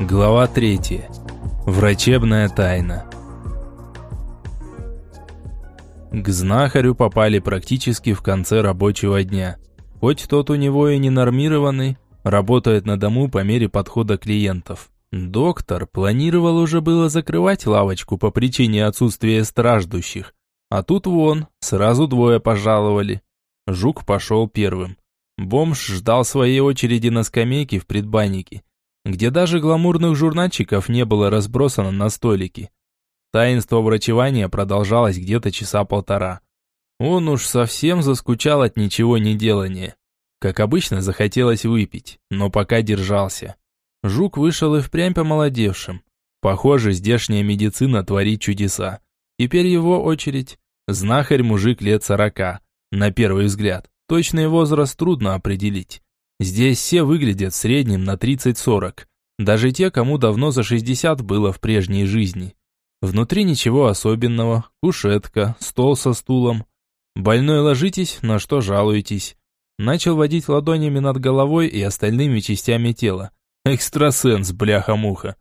Глава 3. Врачебная тайна. К знахарю попали практически в конце рабочего дня. Хоть тот у него и не нормированный, работает на дому по мере подхода клиентов. Доктор планировал уже было закрывать лавочку по причине отсутствия страждущих. А тут вон, сразу двое пожаловали. Жук пошел первым. Бомж ждал своей очереди на скамейке в предбаннике где даже гламурных журнальчиков не было разбросано на столике. Таинство врачевания продолжалось где-то часа полтора. Он уж совсем заскучал от ничего не делания. Как обычно, захотелось выпить, но пока держался. Жук вышел и впрямь помолодевшим. Похоже, здешняя медицина творит чудеса. Теперь его очередь. Знахарь-мужик лет сорока. На первый взгляд. Точный возраст трудно определить. Здесь все выглядят в среднем на 30-40. Даже те, кому давно за 60 было в прежней жизни. Внутри ничего особенного. Кушетка, стол со стулом. Больной ложитесь, на что жалуетесь. Начал водить ладонями над головой и остальными частями тела. Экстрасенс, бляха-муха.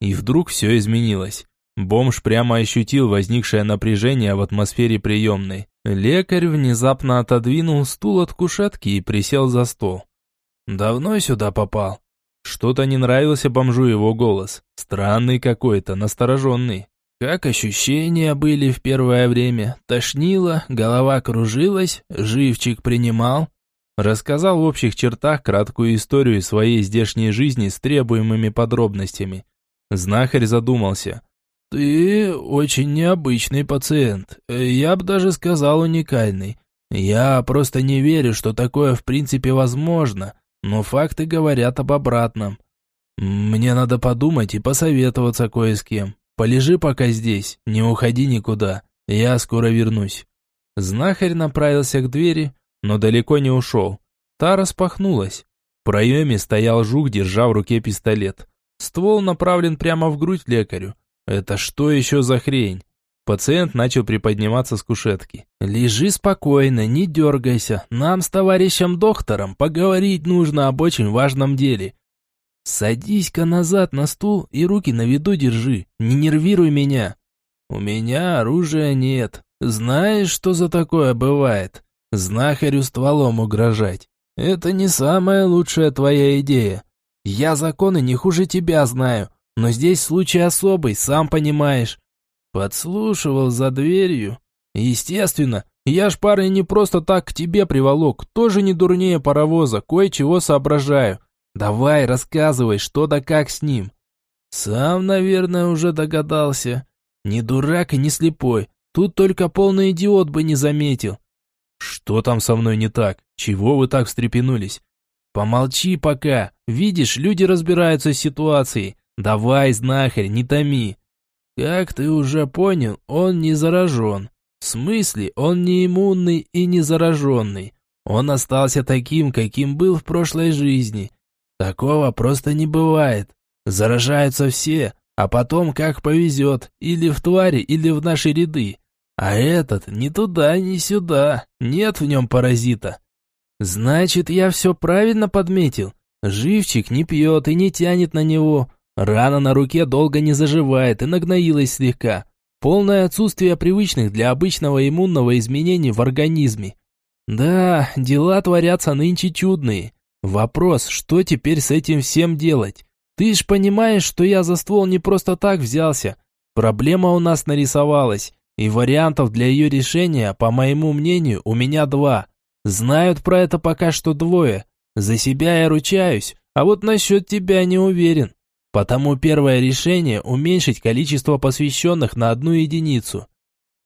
И вдруг все изменилось. Бомж прямо ощутил возникшее напряжение в атмосфере приемной. Лекарь внезапно отодвинул стул от кушетки и присел за стол. Давно сюда попал. Что-то не нравился бомжу его голос. Странный какой-то, настороженный. Как ощущения были в первое время? Тошнило, голова кружилась, живчик принимал. Рассказал в общих чертах краткую историю своей здешней жизни с требуемыми подробностями. Знахарь задумался. «Ты очень необычный пациент. Я бы даже сказал уникальный. Я просто не верю, что такое в принципе возможно но факты говорят об обратном. Мне надо подумать и посоветоваться кое с кем. Полежи пока здесь, не уходи никуда, я скоро вернусь». Знахарь направился к двери, но далеко не ушел. Та распахнулась. В проеме стоял жук, держа в руке пистолет. Ствол направлен прямо в грудь лекарю. Это что еще за хрень? Пациент начал приподниматься с кушетки. «Лежи спокойно, не дергайся. Нам с товарищем доктором поговорить нужно об очень важном деле. Садись-ка назад на стул и руки на виду держи. Не нервируй меня. У меня оружия нет. Знаешь, что за такое бывает? Знахарю стволом угрожать. Это не самая лучшая твоя идея. Я законы не хуже тебя знаю, но здесь случай особый, сам понимаешь. Подслушивал за дверью. Естественно, я ж парень не просто так к тебе приволок, тоже не дурнее паровоза, кое-чего соображаю. Давай, рассказывай, что да как с ним. Сам, наверное, уже догадался. Не дурак и не слепой, тут только полный идиот бы не заметил. Что там со мной не так? Чего вы так встрепенулись? Помолчи пока. Видишь, люди разбираются с ситуацией. Давай, знахарь, не томи. Как ты уже понял, он не заражен. В смысле, он не иммунный и не зараженный. Он остался таким, каким был в прошлой жизни. Такого просто не бывает. Заражаются все, а потом как повезет, или в твари, или в наши ряды. А этот ни туда, ни сюда, нет в нем паразита. Значит, я все правильно подметил. Живчик не пьет и не тянет на него, Рана на руке долго не заживает и нагноилась слегка. Полное отсутствие привычных для обычного иммунного изменений в организме. Да, дела творятся нынче чудные. Вопрос, что теперь с этим всем делать? Ты ж понимаешь, что я за ствол не просто так взялся. Проблема у нас нарисовалась, и вариантов для ее решения, по моему мнению, у меня два. Знают про это пока что двое. За себя я ручаюсь, а вот насчет тебя не уверен. Потому первое решение – уменьшить количество посвященных на одну единицу.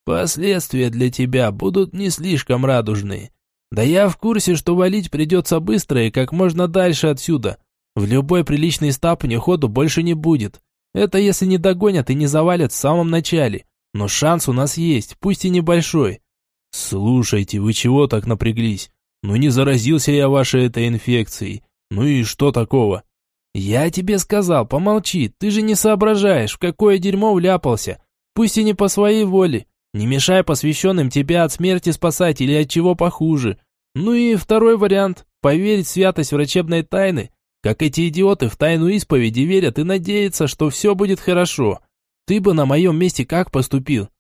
Последствия для тебя будут не слишком радужные. Да я в курсе, что валить придется быстро и как можно дальше отсюда. В любой приличной стапне ходу больше не будет. Это если не догонят и не завалят в самом начале. Но шанс у нас есть, пусть и небольшой. Слушайте, вы чего так напряглись? Ну не заразился я вашей этой инфекцией. Ну и что такого? «Я тебе сказал, помолчи, ты же не соображаешь, в какое дерьмо вляпался. Пусть и не по своей воле. Не мешай посвященным тебя от смерти спасать или от чего похуже. Ну и второй вариант – поверить в святость врачебной тайны, как эти идиоты в тайну исповеди верят и надеются, что все будет хорошо. Ты бы на моем месте как поступил?»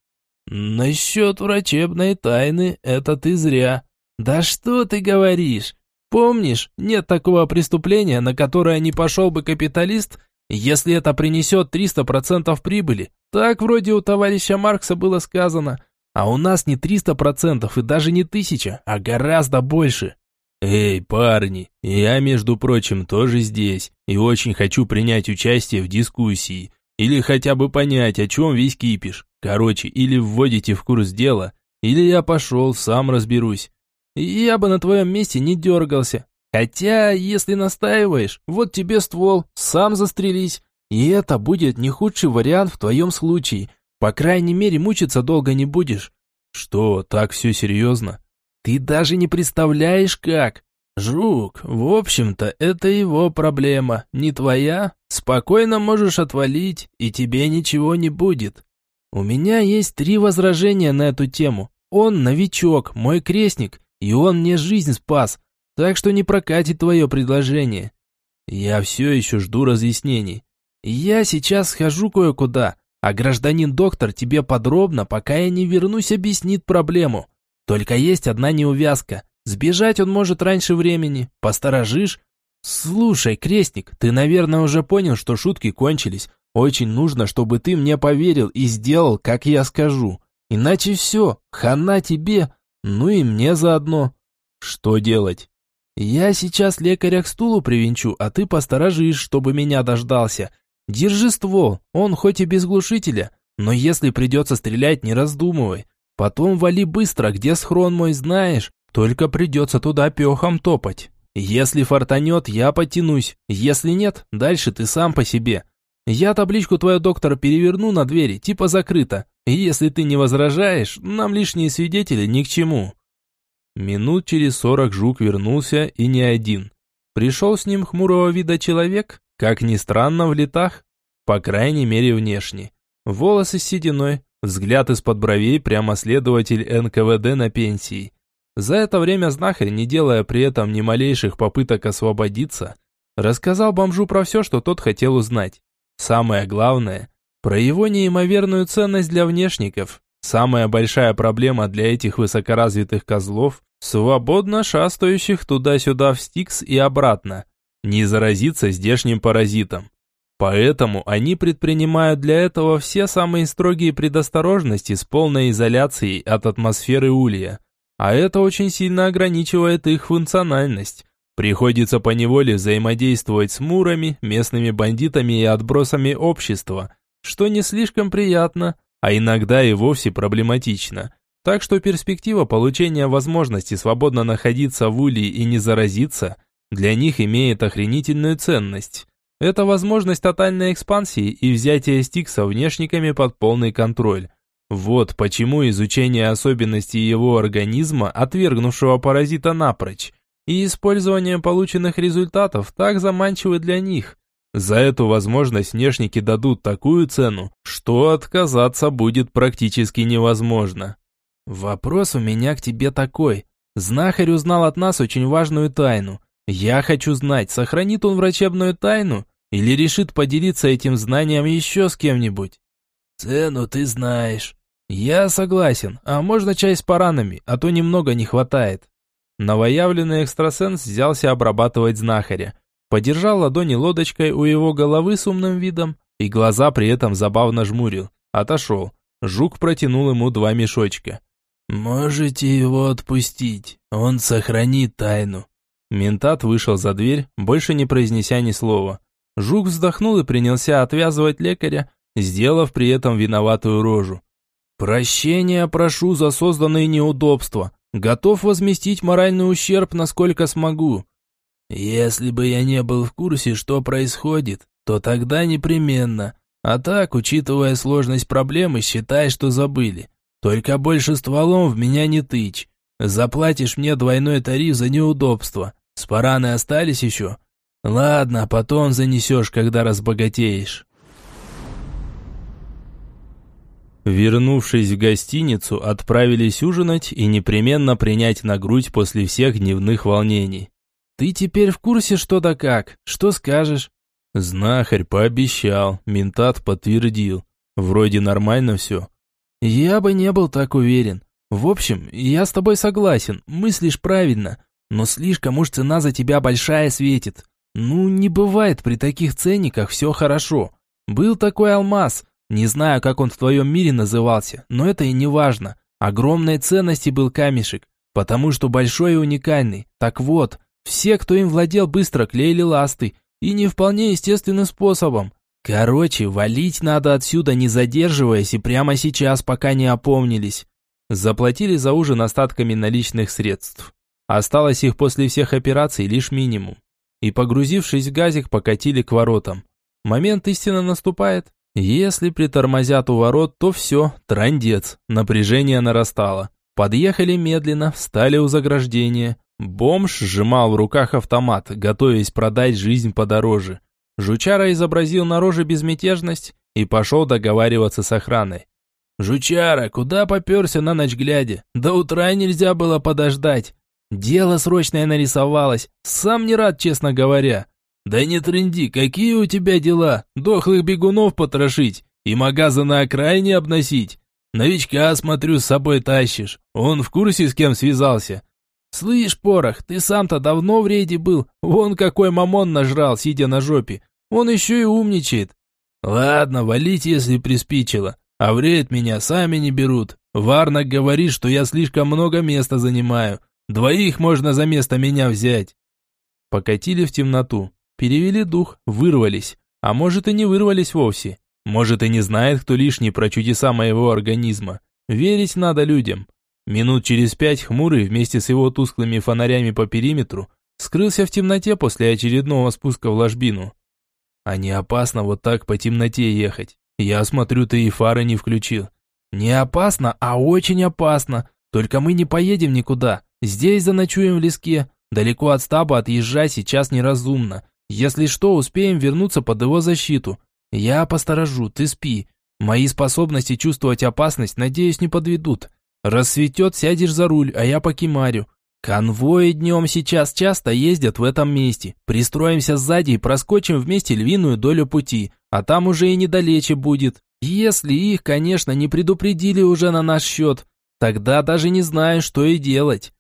«Насчет врачебной тайны это ты зря». «Да что ты говоришь? Помнишь, нет такого преступления, на которое не пошел бы капиталист, если это принесет 300% прибыли. Так вроде у товарища Маркса было сказано. А у нас не 300% и даже не 1000, а гораздо больше. Эй, парни, я, между прочим, тоже здесь и очень хочу принять участие в дискуссии. Или хотя бы понять, о чем весь кипиш. Короче, или вводите в курс дела, или я пошел, сам разберусь. Я бы на твоем месте не дергался. Хотя, если настаиваешь, вот тебе ствол, сам застрелись. И это будет не худший вариант в твоем случае. По крайней мере, мучиться долго не будешь. Что, так все серьезно? Ты даже не представляешь как. Жук, в общем-то, это его проблема, не твоя. Спокойно можешь отвалить, и тебе ничего не будет. У меня есть три возражения на эту тему. Он новичок, мой крестник, и он мне жизнь спас, так что не прокатит твое предложение. Я все еще жду разъяснений. Я сейчас схожу кое-куда, а гражданин-доктор тебе подробно, пока я не вернусь, объяснит проблему. Только есть одна неувязка. Сбежать он может раньше времени. Посторожишь? Слушай, крестник, ты, наверное, уже понял, что шутки кончились. Очень нужно, чтобы ты мне поверил и сделал, как я скажу. Иначе все, хана тебе, ну и мне заодно. Что делать? Я сейчас лекаря к стулу привинчу, а ты посторожишь, чтобы меня дождался. Держи ствол, он хоть и без глушителя, но если придется стрелять, не раздумывай. Потом вали быстро, где схрон мой знаешь, только придется туда пехом топать. Если фартанет, я потянусь, если нет, дальше ты сам по себе. Я табличку твою доктора переверну на двери, типа закрыто. Если ты не возражаешь, нам лишние свидетели ни к чему». Минут через сорок Жук вернулся и не один. Пришел с ним хмурого вида человек, как ни странно, в летах, по крайней мере внешне. Волосы с сединой, взгляд из-под бровей прямо следователь НКВД на пенсии. За это время знахарь, не делая при этом ни малейших попыток освободиться, рассказал бомжу про все, что тот хотел узнать. Самое главное, про его неимоверную ценность для внешников. Самая большая проблема для этих высокоразвитых козлов, свободно шастающих туда-сюда в Стикс и обратно, не заразиться здешним паразитом. Поэтому они предпринимают для этого все самые строгие предосторожности с полной изоляцией от атмосферы улья. А это очень сильно ограничивает их функциональность. Приходится поневоле взаимодействовать с мурами, местными бандитами и отбросами общества, что не слишком приятно, а иногда и вовсе проблематично. Так что перспектива получения возможности свободно находиться в улей и не заразиться для них имеет охренительную ценность. Это возможность тотальной экспансии и взятия Стикса внешниками под полный контроль. Вот почему изучение особенностей его организма, отвергнувшего паразита напрочь, и использование полученных результатов так заманчивы для них. За эту возможность внешники дадут такую цену, что отказаться будет практически невозможно. Вопрос у меня к тебе такой. Знахарь узнал от нас очень важную тайну. Я хочу знать, сохранит он врачебную тайну или решит поделиться этим знанием еще с кем-нибудь. Цену ты знаешь. Я согласен, а можно чай с паранами, а то немного не хватает. Новоявленный экстрасенс взялся обрабатывать знахаря. Подержал ладони лодочкой у его головы с умным видом и глаза при этом забавно жмурил. Отошел. Жук протянул ему два мешочка. «Можете его отпустить, он сохранит тайну». Ментат вышел за дверь, больше не произнеся ни слова. Жук вздохнул и принялся отвязывать лекаря, сделав при этом виноватую рожу. «Прощения прошу за созданные неудобства. Готов возместить моральный ущерб, насколько смогу. Если бы я не был в курсе, что происходит, то тогда непременно. А так, учитывая сложность проблемы, считай, что забыли. Только больше стволом в меня не тычь. Заплатишь мне двойной тариф за неудобство. Спараны остались еще? Ладно, потом занесешь, когда разбогатеешь. Вернувшись в гостиницу, отправились ужинать и непременно принять на грудь после всех дневных волнений. Ты теперь в курсе что да как? Что скажешь?» Знахарь пообещал, ментат подтвердил. Вроде нормально все. Я бы не был так уверен. В общем, я с тобой согласен, мыслишь правильно, но слишком уж цена за тебя большая светит. Ну, не бывает при таких ценниках все хорошо. Был такой алмаз, не знаю, как он в твоем мире назывался, но это и не важно. Огромной ценности был камешек, потому что большой и уникальный. Так вот, все, кто им владел, быстро клеили ласты, и не вполне естественным способом. Короче, валить надо отсюда, не задерживаясь, и прямо сейчас, пока не опомнились. Заплатили за ужин остатками наличных средств. Осталось их после всех операций лишь минимум. И погрузившись в газик, покатили к воротам. Момент истины наступает. Если притормозят у ворот, то все, трандец, напряжение нарастало. Подъехали медленно, встали у заграждения. Бомж сжимал в руках автомат, готовясь продать жизнь подороже. Жучара изобразил на роже безмятежность и пошел договариваться с охраной. «Жучара, куда поперся на ночь глядя? До утра нельзя было подождать. Дело срочное нарисовалось, сам не рад, честно говоря. Да не тренди, какие у тебя дела? Дохлых бегунов потрошить и магазы на окраине обносить? Новичка, смотрю, с собой тащишь. Он в курсе, с кем связался. «Слышь, Порох, ты сам-то давно в рейде был. Вон какой мамон нажрал, сидя на жопе. Он еще и умничает». «Ладно, валить, если приспичило. А в рейд меня сами не берут. Варнак говорит, что я слишком много места занимаю. Двоих можно за место меня взять». Покатили в темноту. Перевели дух, вырвались. А может и не вырвались вовсе. Может и не знает, кто лишний про чудеса моего организма. Верить надо людям. Минут через пять Хмурый вместе с его тусклыми фонарями по периметру скрылся в темноте после очередного спуска в ложбину. А не опасно вот так по темноте ехать. Я смотрю, ты и фары не включил. Не опасно, а очень опасно. Только мы не поедем никуда. Здесь заночуем в леске. Далеко от стаба отъезжать сейчас неразумно. Если что, успеем вернуться под его защиту. Я посторожу, ты спи. Мои способности чувствовать опасность, надеюсь, не подведут. Рассветет, сядешь за руль, а я покемарю. Конвои днем сейчас часто ездят в этом месте. Пристроимся сзади и проскочим вместе львиную долю пути, а там уже и недалече будет. Если их, конечно, не предупредили уже на наш счет, тогда даже не знаю, что и делать.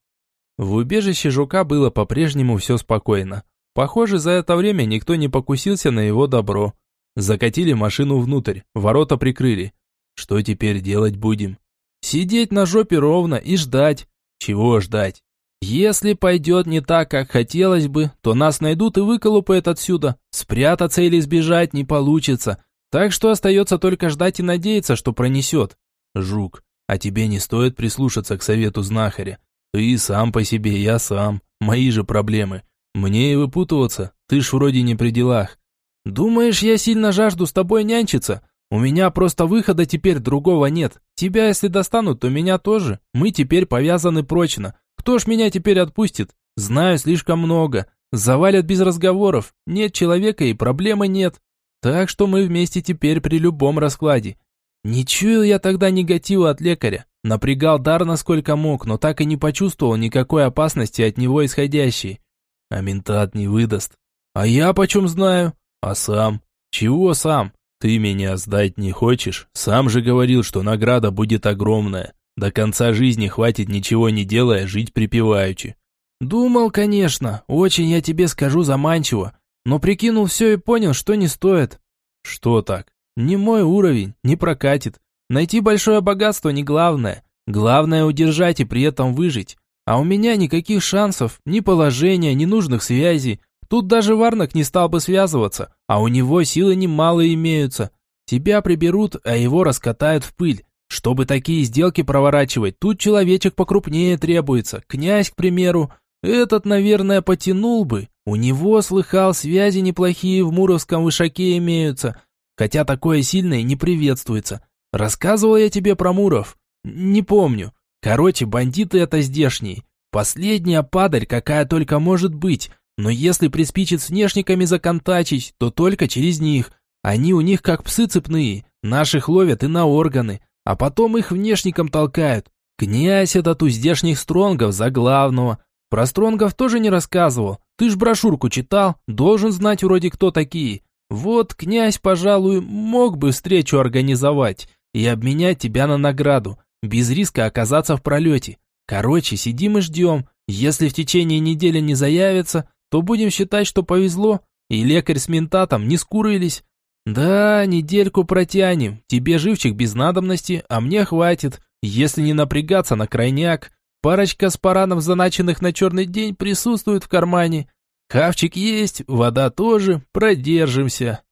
В убежище жука было по-прежнему все спокойно. Похоже, за это время никто не покусился на его добро. Закатили машину внутрь, ворота прикрыли. Что теперь делать будем? Сидеть на жопе ровно и ждать. Чего ждать? Если пойдет не так, как хотелось бы, то нас найдут и выколупают отсюда. Спрятаться или сбежать не получится. Так что остается только ждать и надеяться, что пронесет. Жук, а тебе не стоит прислушаться к совету знахаря. Ты сам по себе, я сам. Мои же проблемы. Мне и выпутываться, ты ж вроде не при делах. Думаешь, я сильно жажду с тобой нянчиться? У меня просто выхода теперь другого нет. Тебя если достанут, то меня тоже. Мы теперь повязаны прочно. Кто ж меня теперь отпустит? Знаю слишком много. Завалят без разговоров. Нет человека и проблемы нет. Так что мы вместе теперь при любом раскладе. Не чуял я тогда негатива от лекаря. Напрягал дар насколько мог, но так и не почувствовал никакой опасности от него исходящей. А ментат не выдаст. А я почем знаю? А сам? Чего сам? Ты меня сдать не хочешь? Сам же говорил, что награда будет огромная. До конца жизни хватит ничего не делая жить припеваючи. Думал, конечно, очень я тебе скажу заманчиво, но прикинул все и понял, что не стоит. Что так? Не мой уровень, не прокатит. Найти большое богатство не главное. Главное удержать и при этом выжить. А у меня никаких шансов, ни положения, ни нужных связей. Тут даже Варнак не стал бы связываться, а у него силы немало имеются. Тебя приберут, а его раскатают в пыль. Чтобы такие сделки проворачивать, тут человечек покрупнее требуется. Князь, к примеру. Этот, наверное, потянул бы. У него, слыхал, связи неплохие в Муровском вышаке имеются. Хотя такое сильное не приветствуется. Рассказывал я тебе про Муров? Не помню. Короче, бандиты это здешние. Последняя падаль, какая только может быть. Но если приспичит с внешниками законтачить, то только через них. Они у них как псы цепные, наших ловят и на органы, а потом их внешникам толкают. Князь этот у здешних стронгов за главного. Про Стронгов тоже не рассказывал. Ты ж брошюрку читал, должен знать вроде кто такие. Вот князь, пожалуй, мог бы встречу организовать и обменять тебя на награду, без риска оказаться в пролете. Короче, сидим и ждем. Если в течение недели не заявится, то будем считать, что повезло, и лекарь с ментатом не скурились. Да, недельку протянем, тебе живчик без надобности, а мне хватит, если не напрягаться на крайняк. Парочка спаранов, заначенных на черный день, присутствует в кармане. Хавчик есть, вода тоже, продержимся.